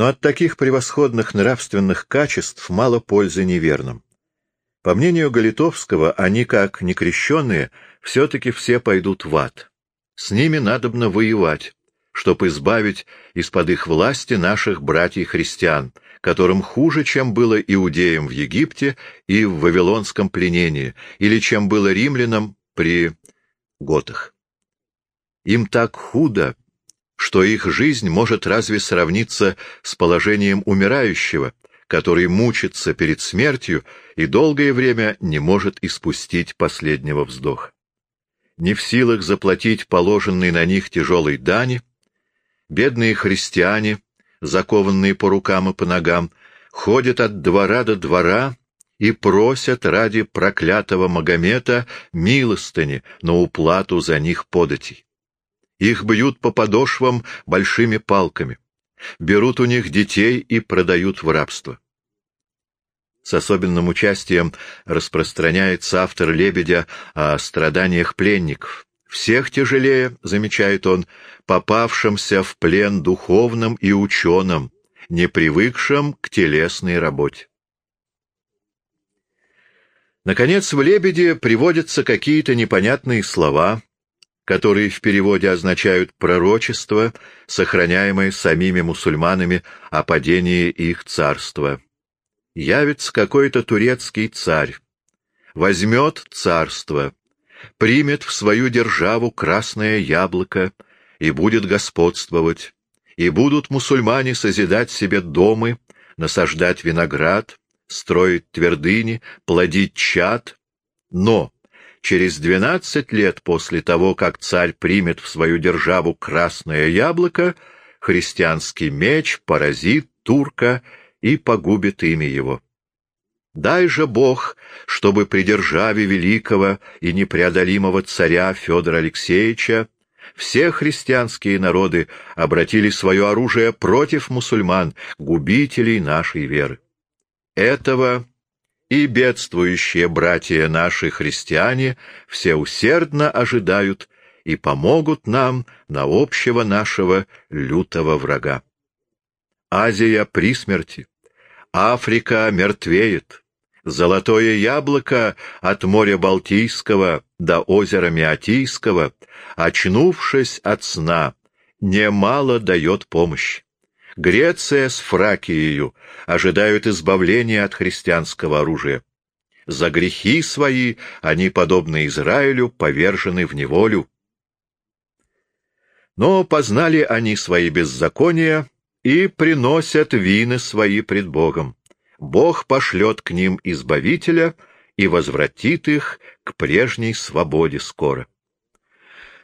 Но от таких превосходных нравственных качеств мало пользы неверным. По мнению Галитовского, они, как некрещенные, все-таки все пойдут в ад. С ними надобно воевать, чтобы избавить из-под их власти наших братьев-христиан, которым хуже, чем было иудеям в Египте и в Вавилонском пленении, или чем было римлянам при готах. Им так худо, что их жизнь может разве сравниться с положением умирающего, который мучится перед смертью и долгое время не может испустить последнего вздоха. Не в силах заплатить положенный на них тяжелой дани, бедные христиане, закованные по рукам и по ногам, ходят от двора до двора и просят ради проклятого Магомета милостыни на уплату за них податей. Их бьют по подошвам большими палками, берут у них детей и продают в рабство. С особенным участием распространяется автор «Лебедя» о страданиях пленников. Всех тяжелее, замечает он, попавшимся в плен духовным и ученым, не привыкшим к телесной работе. Наконец, в «Лебеде» приводятся какие-то непонятные слова, которые в переводе означают пророчество, сохраняемое самими мусульманами о падении их царства. Явится какой-то турецкий царь, возьмет царство, примет в свою державу красное яблоко и будет господствовать, и будут мусульмане созидать себе домы, насаждать виноград, строить твердыни, плодить чад, но через двенадцать лет после того, как царь примет в свою державу красное яблоко, христианский меч поразит турка и погубит имя его. Дай же Бог, чтобы при державе великого и непреодолимого царя Федора Алексеевича все христианские народы обратили свое оружие против мусульман, губителей нашей веры. Этого и бедствующие братья наши христиане все усердно ожидают и помогут нам на общего нашего лютого врага. Азия при смерти, Африка мертвеет, золотое яблоко от моря Балтийского до озера Меотийского, очнувшись от сна, немало дает помощь. Греция с Фракией ожидают избавления от христианского оружия. За грехи свои они, подобно Израилю, повержены в неволю. Но познали они свои беззакония и приносят вины свои пред Богом. Бог пошлет к ним избавителя и возвратит их к прежней свободе скоро.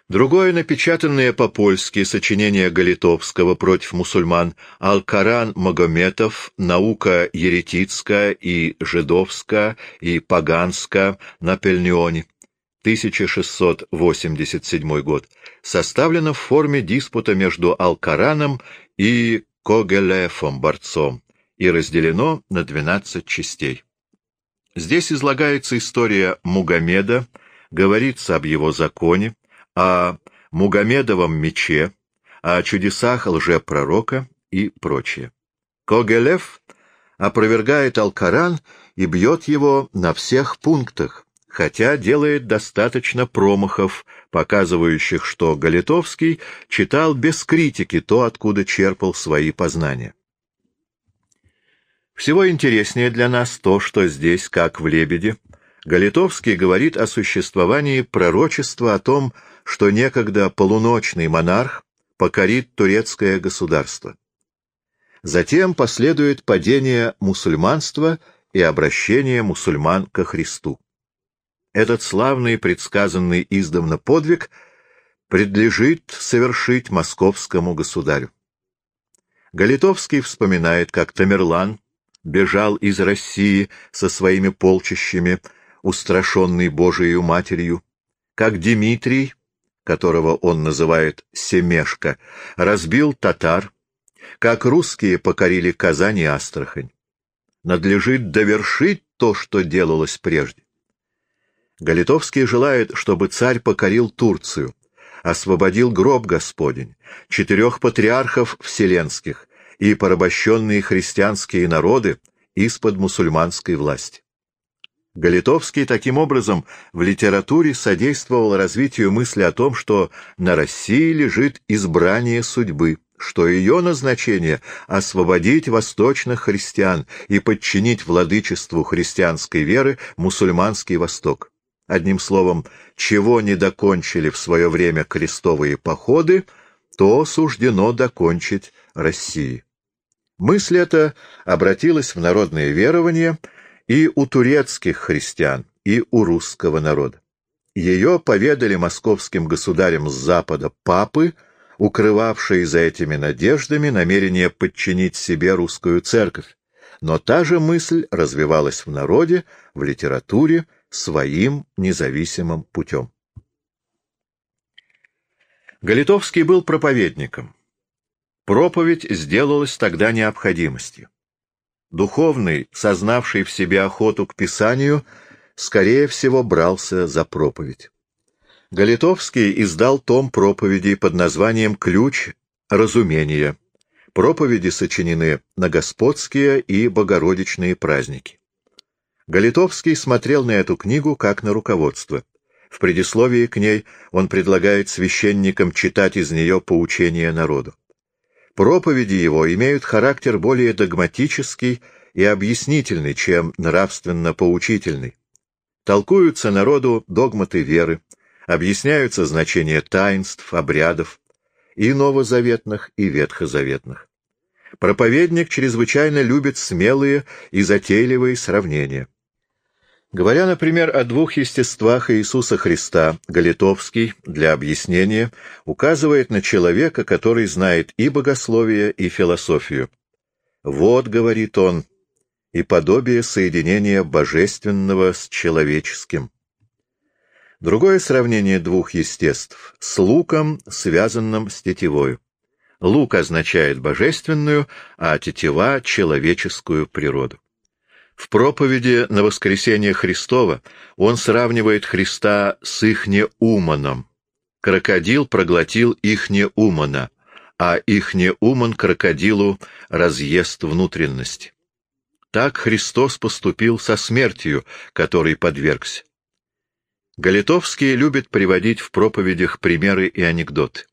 Другое напечатанное по-польски сочинение Галитовского против мусульман «Ал-Коран Магометов. Наука еретицкая и жидовская и поганская на Пельнионе» 1687 год, составлено в форме диспута между Ал-Кораном и Когелефом, борцом, и разделено на 12 частей. Здесь излагается история Мугамеда, говорится об его законе, о Мугамедовом мече, о чудесах лжепророка и прочее. Когелев опровергает Алкаран и бьет его на всех пунктах, хотя делает достаточно промахов, показывающих, что Галитовский читал без критики то, откуда черпал свои познания. Всего интереснее для нас то, что здесь, как в «Лебеде», Галитовский говорит о существовании пророчества о том, что некогда полуночный монарх покорит турецкое государство. Затем последует падение мусульманства и обращение мусульман ко Христу. Этот славный, предсказанный издавна подвиг предлежит совершить московскому государю. Галитовский вспоминает, как Тамерлан бежал из России со своими полчищами, устрашенный Божией Матерью, как Дмитрий которого он называет Семешка, разбил татар, как русские покорили Казань и Астрахань. Надлежит довершить то, что делалось прежде. Галитовский желает, чтобы царь покорил Турцию, освободил гроб Господень, четырех патриархов вселенских и порабощенные христианские народы из-под мусульманской власти. Галитовский таким образом в литературе содействовал развитию мысли о том, что на России лежит избрание судьбы, что ее назначение — освободить восточных христиан и подчинить владычеству христианской веры мусульманский Восток. Одним словом, чего не докончили в свое время крестовые походы, то суждено докончить России. Мысль эта обратилась в народное верование — и у турецких христиан, и у русского народа. Ее поведали московским государям с запада папы, укрывавшие за этими надеждами намерение подчинить себе русскую церковь. Но та же мысль развивалась в народе, в литературе, своим независимым путем. Галитовский был проповедником. Проповедь сделалась тогда необходимостью. Духовный, сознавший в себе охоту к Писанию, скорее всего брался за проповедь. Галитовский издал том проповедей под названием «Ключ разумения». Проповеди сочинены на господские и богородичные праздники. Галитовский смотрел на эту книгу как на руководство. В предисловии к ней он предлагает священникам читать из нее поучения народу. Проповеди его имеют характер более догматический и объяснительный, чем нравственно-поучительный. Толкуются народу догматы веры, объясняются значения таинств, обрядов, и новозаветных, и ветхозаветных. Проповедник чрезвычайно любит смелые и затейливые сравнения. Говоря, например, о двух естествах Иисуса Христа, Галитовский для объяснения указывает на человека, который знает и богословие, и философию. «Вот, — говорит он, — и подобие соединения божественного с человеческим». Другое сравнение двух естеств — с луком, связанным с тетивою. Лук означает божественную, а тетива — человеческую природу. В проповеди на воскресение Христова он сравнивает Христа с ихне уманом. Крокодил проглотил ихне умана, а ихне уман крокодилу разъест внутренности. Так Христос поступил со смертью, которой подвергся. Галитовский любит приводить в проповедях примеры и анекдоты.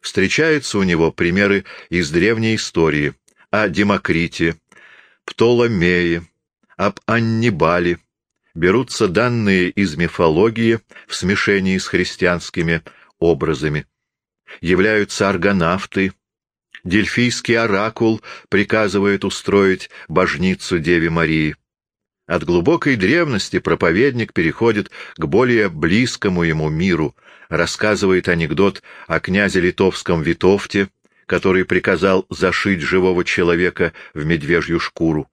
Встречаются у него примеры из древней истории о Демокрите, Птоломее, об Аннибале, берутся данные из мифологии в смешении с христианскими образами. Являются аргонавты, Дельфийский оракул приказывает устроить божницу Деве Марии. От глубокой древности проповедник переходит к более близкому ему миру, рассказывает анекдот о князе литовском Витовте, который приказал зашить живого человека в медвежью шкуру.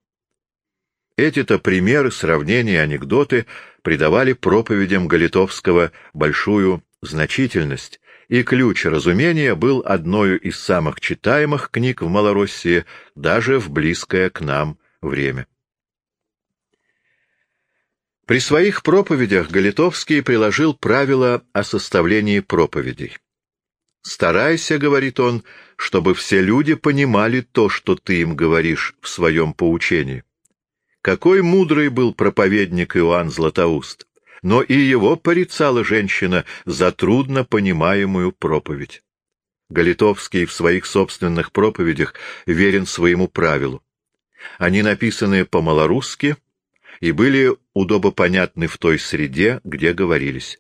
Эти-то примеры, сравнения, анекдоты придавали проповедям Галитовского большую значительность, и ключ разумения был одной из самых читаемых книг в Малороссии даже в близкое к нам время. При своих проповедях Галитовский приложил правила о составлении проповедей. «Старайся, — говорит он, — чтобы все люди понимали то, что ты им говоришь в своем поучении. Какой мудрый был проповедник Иоанн Златоуст! Но и его порицала женщина за трудно понимаемую проповедь. Галитовский в своих собственных проповедях верен своему правилу. Они написаны по-малорусски и были удобопонятны в той среде, где говорились.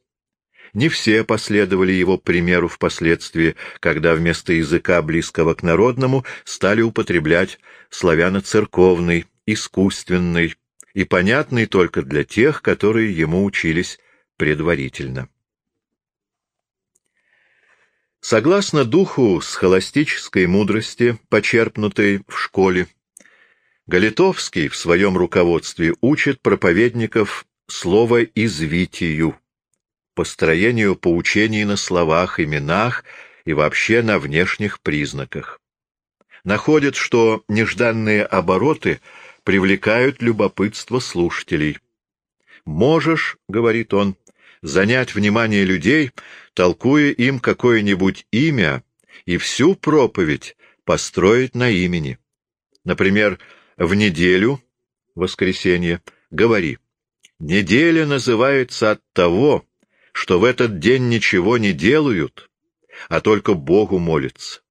Не все последовали его примеру впоследствии, когда вместо языка, близкого к народному, стали употреблять славяно-церковный, искусственный и понятный только для тех, которые ему учились предварительно. Согласно духу схоластической мудрости, почерпнутой в школе, Галитовский в своем руководстве учит проповедников слово «извитию», построению поучений на словах, именах и вообще на внешних признаках. Находит, что нежданные обороты — привлекают любопытство слушателей. «Можешь, — говорит он, — занять внимание людей, толкуя им какое-нибудь имя, и всю проповедь построить на имени. Например, в неделю, воскресенье, говори. Неделя называется от того, что в этот день ничего не делают, а только Богу молятся.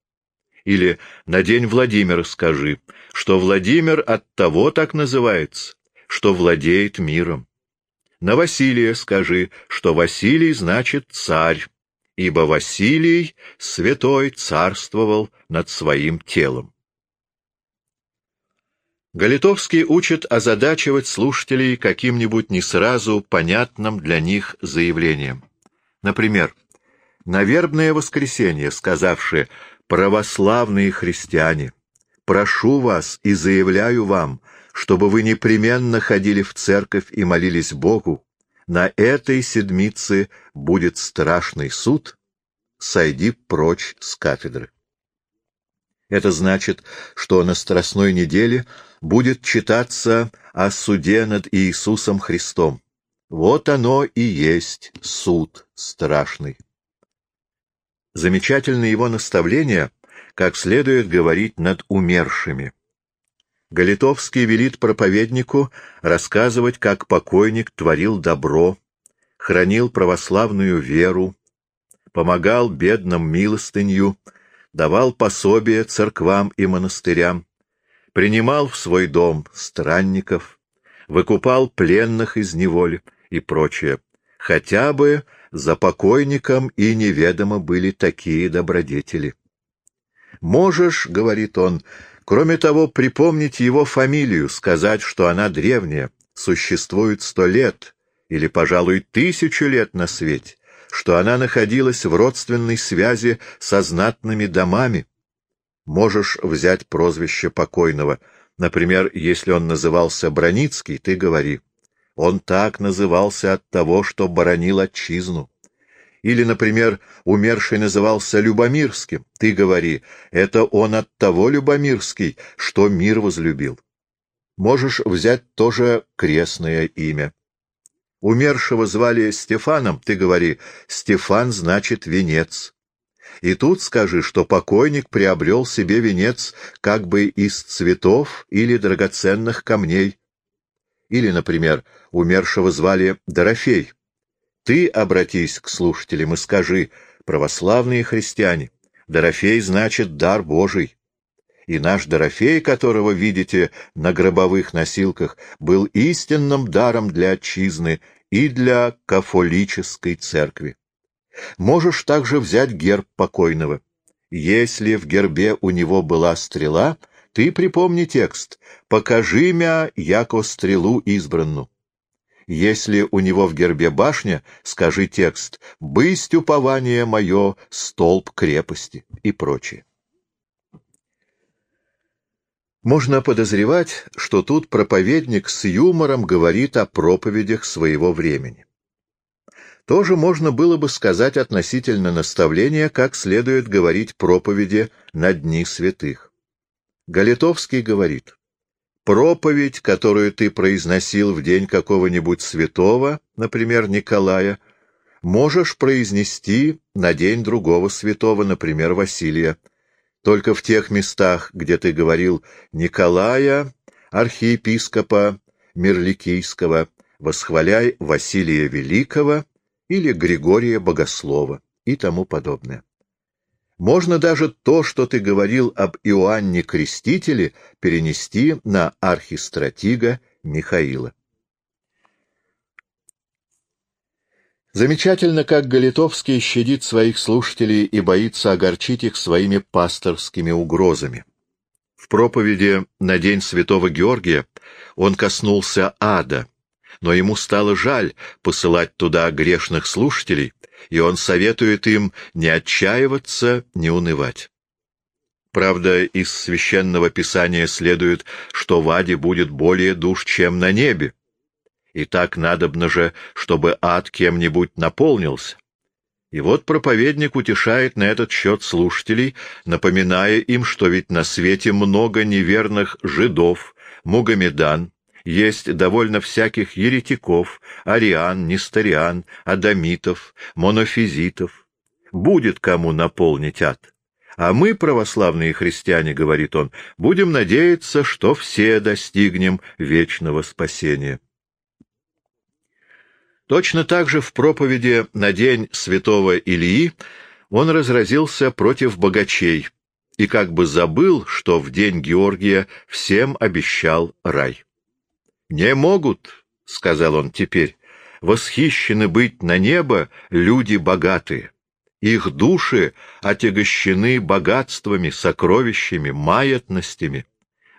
Или на день Владимира скажи, что Владимир от того так называется, что владеет миром. На Василия скажи, что Василий значит царь, ибо Василий святой царствовал над своим телом. Галитовский учит озадачивать слушателей каким-нибудь не сразу понятным для них заявлением. Например, на вербное воскресенье, сказавши «Православные христиане, прошу вас и заявляю вам, чтобы вы непременно ходили в церковь и молились Богу, на этой седмице будет страшный суд, сойди прочь с кафедры. Это значит, что на Страстной неделе будет читаться о суде над Иисусом Христом. Вот оно и есть суд страшный. Замечательно его наставление, как следует говорить над умершими. Галитовский велит проповеднику рассказывать, как покойник творил добро, хранил православную веру, помогал бедным милостынью, давал пособие церквам и монастырям, принимал в свой дом странников, выкупал пленных из неволи и прочее. Хотя бы за покойником и неведомо были такие добродетели. «Можешь, — говорит он, Кроме того, припомнить его фамилию, сказать, что она древняя, существует сто лет или, пожалуй, тысячу лет на свете, что она находилась в родственной связи со знатными домами. Можешь взять прозвище покойного. Например, если он назывался Броницкий, ты говори. Он так назывался от того, что боронил отчизну. Или, например, умерший назывался Любомирским. Ты говори, это он от того Любомирский, что мир возлюбил. Можешь взять тоже крестное имя. Умершего звали Стефаном, ты говори, Стефан значит венец. И тут скажи, что покойник приобрел себе венец как бы из цветов или драгоценных камней. Или, например, умершего звали Дорофей. Ты обратись к слушателям и скажи, православные христиане, Дорофей значит дар Божий. И наш Дорофей, которого видите на гробовых носилках, был истинным даром для отчизны и для кафолической церкви. Можешь также взять герб покойного. Если в гербе у него была стрела, ты припомни текст «Покажи мя, яко стрелу избранну». Если у него в гербе башня, скажи текст «Бысть упование мое, столб крепости» и прочее. Можно подозревать, что тут проповедник с юмором говорит о проповедях своего времени. Тоже можно было бы сказать относительно наставления, как следует говорить проповеди на дни святых. Галитовский говорит, проповедь, которую ты произносил в день какого-нибудь святого, например, Николая, можешь произнести на день другого святого, например, Василия. Только в тех местах, где ты говорил Николая, архиепископа Мирликийского, восхваляй Василия Великого или Григория Богослова и тому подобное. Можно даже то, что ты говорил об Иоанне Крестителе, перенести на архистратига Михаила. Замечательно, как Галитовский щадит своих слушателей и боится огорчить их своими пасторскими угрозами. В проповеди на День Святого Георгия он коснулся ада, но ему стало жаль посылать туда грешных слушателей, и он советует им не отчаиваться, не унывать. Правда, из священного писания следует, что в аде будет более душ, чем на небе. И так надобно же, чтобы ад кем-нибудь наполнился. И вот проповедник утешает на этот счет слушателей, напоминая им, что ведь на свете много неверных жидов, мугамедан, есть довольно всяких еретиков, ариан, несториан, адамитов, монофизитов. Будет кому наполнить ад. А мы, православные христиане, говорит он, будем надеяться, что все достигнем вечного спасения. Точно так же в проповеди на день святого Илии он разразился против богачей и как бы забыл, что в день Георгия всем обещал рай. «Не могут, — сказал он теперь, — восхищены быть на небо люди богатые. Их души отягощены богатствами, сокровищами, маятностями.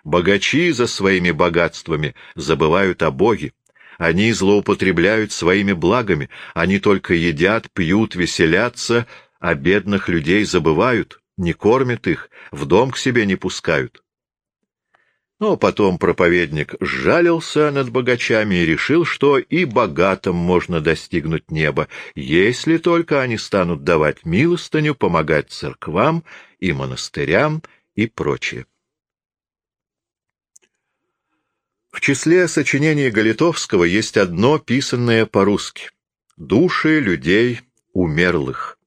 Богачи за своими богатствами забывают о Боге. Они злоупотребляют своими благами, они только едят, пьют, веселятся, а бедных людей забывают, не кормят их, в дом к себе не пускают. Но потом проповедник сжалился над богачами и решил, что и богатым можно достигнуть неба, если только они станут давать милостыню, помогать церквам и монастырям и прочее. В числе сочинений Галитовского есть одно, писанное по-русски «Души людей умерлых».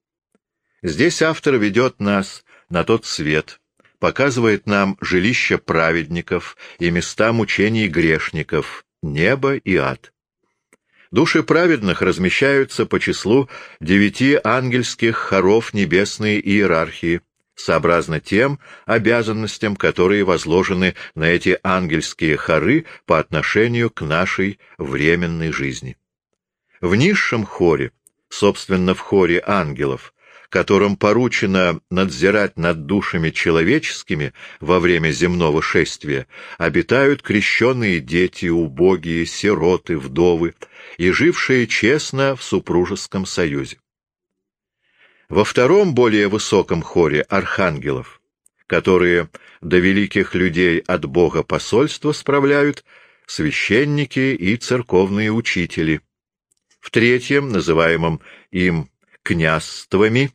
Здесь автор ведет нас на тот свет, показывает нам жилища праведников и места мучений грешников, небо и ад. Души праведных размещаются по числу девяти ангельских хоров небесной иерархии — сообразно тем обязанностям, которые возложены на эти ангельские хоры по отношению к нашей временной жизни. В низшем хоре, собственно в хоре ангелов, которым поручено надзирать над душами человеческими во время земного шествия, обитают крещенные дети, убогие, сироты, вдовы и жившие честно в супружеском союзе. Во втором, более высоком хоре архангелов, которые до великих людей от Бога посольства справляют, священники и церковные учители. В третьем, называемом им княжствами,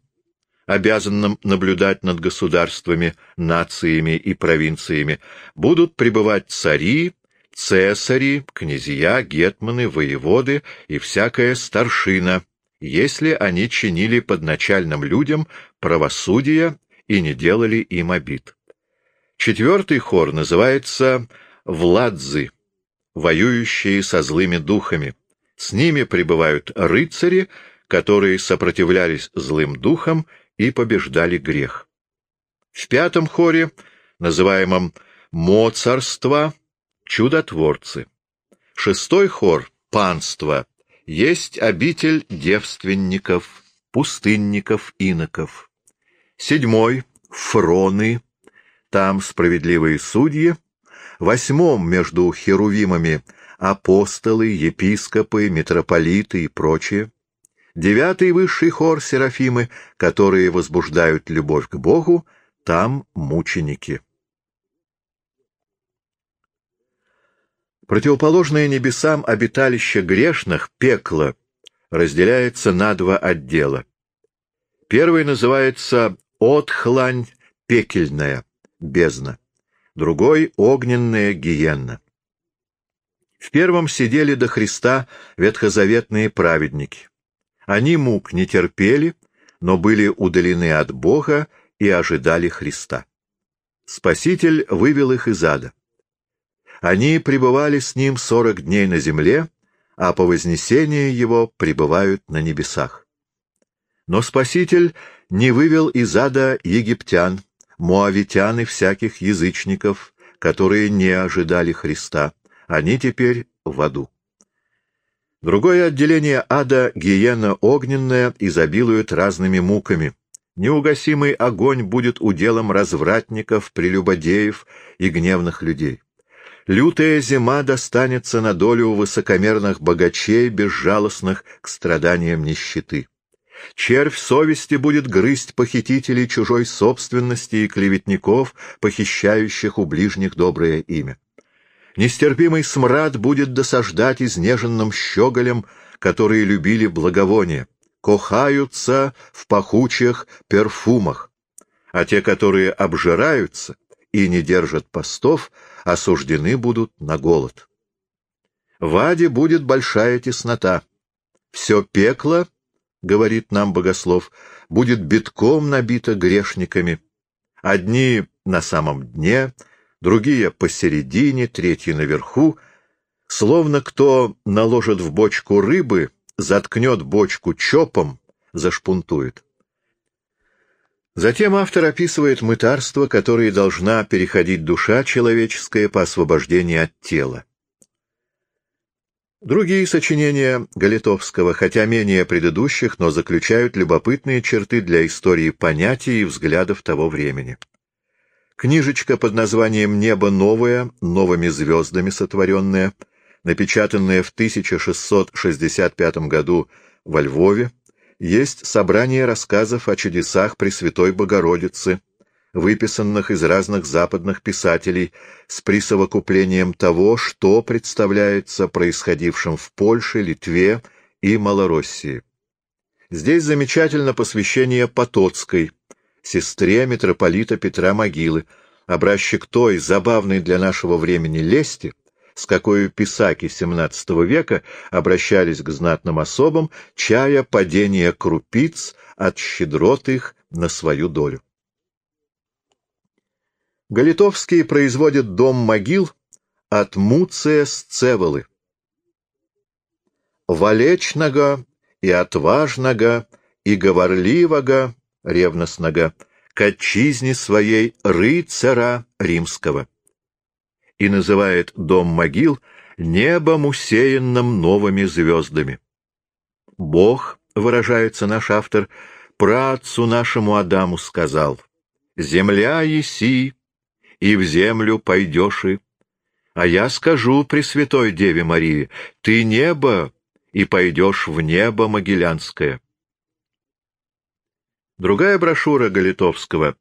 обязанным наблюдать над государствами, нациями и провинциями, будут пребывать цари, цесари, князья, гетманы, воеводы и всякая старшина, если они чинили подначальным людям правосудие и не делали им обид. Четвертый хор называется «Владзы», воюющие со злыми духами. С ними пребывают рыцари, которые сопротивлялись злым духам и побеждали грех. В пятом хоре, называемом «Моцарство», чудотворцы. Шестой хор — панство, есть обитель девственников, пустынников, иноков. Седьмой — фроны, там справедливые судьи. Восьмом между херувимами апостолы, епископы, митрополиты и прочее. Девятый высший хор серафимы, которые возбуждают любовь к Богу, там мученики. Противоположное небесам обиталище грешных, пекло, разделяется на два отдела. Первый называется «отхлань пекельная», бездна, другой — огненная гиенна. В первом сидели до Христа ветхозаветные праведники. Они мук не терпели, но были удалены от Бога и ожидали Христа. Спаситель вывел их из ада. Они пребывали с ним сорок дней на земле, а по вознесении его пребывают на небесах. Но Спаситель не вывел из ада египтян, муавитян и всяких язычников, которые не ожидали Христа. Они теперь в аду. Другое отделение ада, гиена огненная, изобилует разными муками. Неугасимый огонь будет уделом развратников, прелюбодеев и гневных людей. Лютая зима достанется на долю высокомерных богачей, безжалостных к страданиям нищеты. Червь совести будет грызть похитителей чужой собственности и клеветников, похищающих у ближних доброе имя. Нестерпимый смрад будет досаждать изнеженным щеголям, которые любили благовоние, кохаются в пахучих перфумах, а те, которые обжираются и не держат постов, осуждены будут на голод. В аде будет большая теснота. Все пекло, говорит нам богослов, будет битком набито грешниками, Одни на самом дне, другие посередине, третьи наверху, словно кто наложит в бочку рыбы, заткнет бочку чопом, зашпунтует. Затем автор описывает мытарство, которое должна переходить душа человеческая по освобождении от тела. Другие сочинения Галитовского, хотя менее предыдущих, но заключают любопытные черты для истории понятий и взглядов того времени. Книжечка под названием «Небо новое», новыми звездами сотворенная, напечатанная в 1665 году во Львове, есть собрание рассказов о чудесах Пресвятой Богородицы, выписанных из разных западных писателей с присовокуплением того, что представляется происходившим в Польше, Литве и Малороссии. Здесь замечательно посвящение Потоцкой, сестре митрополита Петра Могилы, образчик той забавной для нашего времени лести, с какой писаки XVII века обращались к знатным особам, чая падение крупиц от щедрот их на свою долю. Галитовский производит дом могил от Муция Сцеволы. Валечного и отважного и говорливого, ревностного, к отчизне своей рыцара римского. И называет дом могил небом усеянным новыми звездами. Бог, выражается наш автор, працу нашему Адаму сказал, «Земля еси, и в землю пойдешь и. А я скажу Пресвятой Деве Марии, ты небо, и пойдешь в небо Могилянское. Другая брошюра Галитовского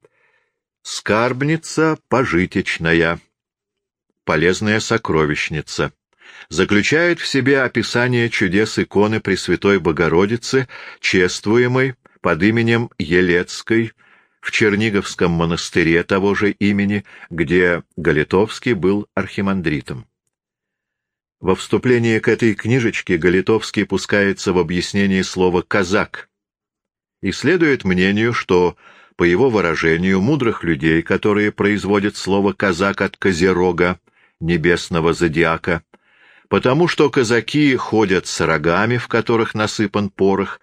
«Скарбница пожитечная», «Полезная сокровищница» заключает в себе описание чудес иконы Пресвятой Богородицы, чествуемой под именем Елецкой в Черниговском монастыре того же имени, где Галитовский был архимандритом. Во вступлении к этой книжечке Галитовский пускается в объяснение слова «казак» и следует мнению, что, по его выражению, мудрых людей, которые производят слово «казак» от «козерога», небесного зодиака, потому что казаки ходят с рогами, в которых насыпан порох,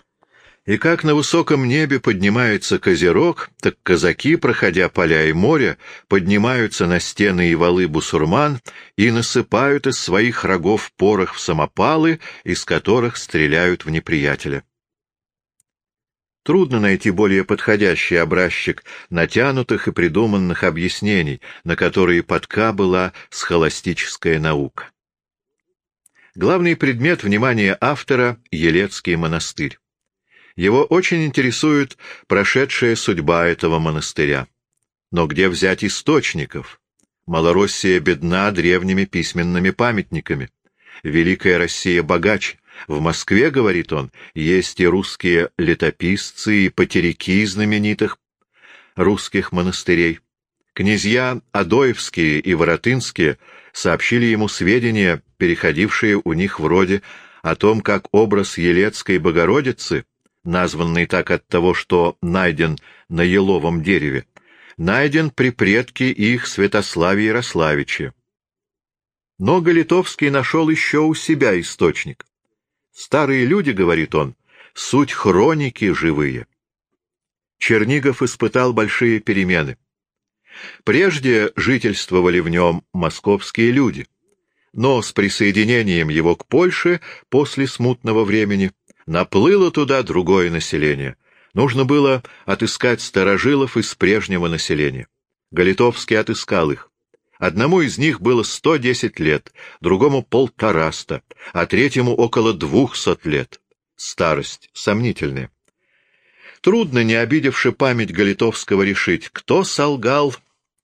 и как на высоком небе поднимается козерог, так казаки, проходя поля и море, поднимаются на стены и валы бусурман и насыпают из своих рогов порох в самопалы, из которых стреляют в неприятеля. Трудно найти более подходящий образчик натянутых и придуманных объяснений, на которые подка была схоластическая наука. Главный предмет внимания автора — Елецкий монастырь. Его очень интересует прошедшая судьба этого монастыря. Но где взять источников? Малороссия бедна древними письменными памятниками. Великая Россия богаче. В Москве, говорит он, есть и русские летописцы, и потеряки знаменитых русских монастырей. Князья Адоевские и Воротынские сообщили ему сведения, переходившие у них вроде о том, как образ Елецкой Богородицы названный так от того, что найден на еловом дереве, найден при предке их Святославе Ярославиче. Но Галитовский нашел еще у себя источник. Старые люди, говорит он, суть хроники живые. Чернигов испытал большие перемены. Прежде жительствовали в нем московские люди, но с присоединением его к Польше после смутного времени Наплыло туда другое население. Нужно было отыскать старожилов из прежнего населения. Галитовский отыскал их. Одному из них было сто десять лет, другому — полтораста, а третьему — около двухсот лет. Старость сомнительная. Трудно, не обидевши память Галитовского, решить, кто солгал,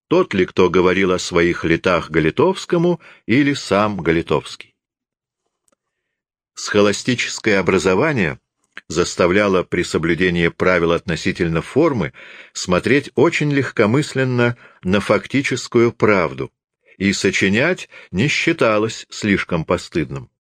тот ли, кто говорил о своих летах Галитовскому, или сам Галитовский схоластическое образование заставляло при соблюдении правил относительно формы смотреть очень легкомысленно на фактическую правду, и сочинять не считалось слишком постыдным.